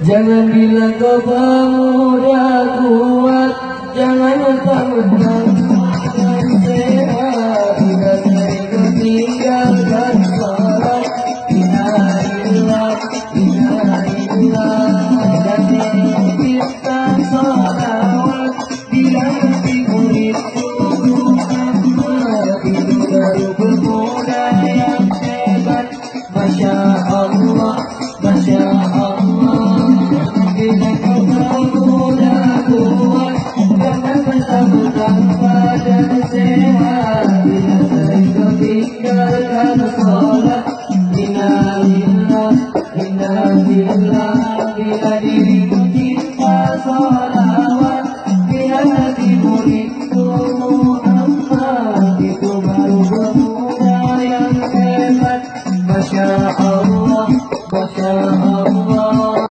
Jangan bilang kau pemuda kuat. Jangan mentang-mentang sehat Bila sering kau tinggalkan sholat Inailah, inailah Dan kita sholawat Bila mesti murid Itu baru pemuda يا الله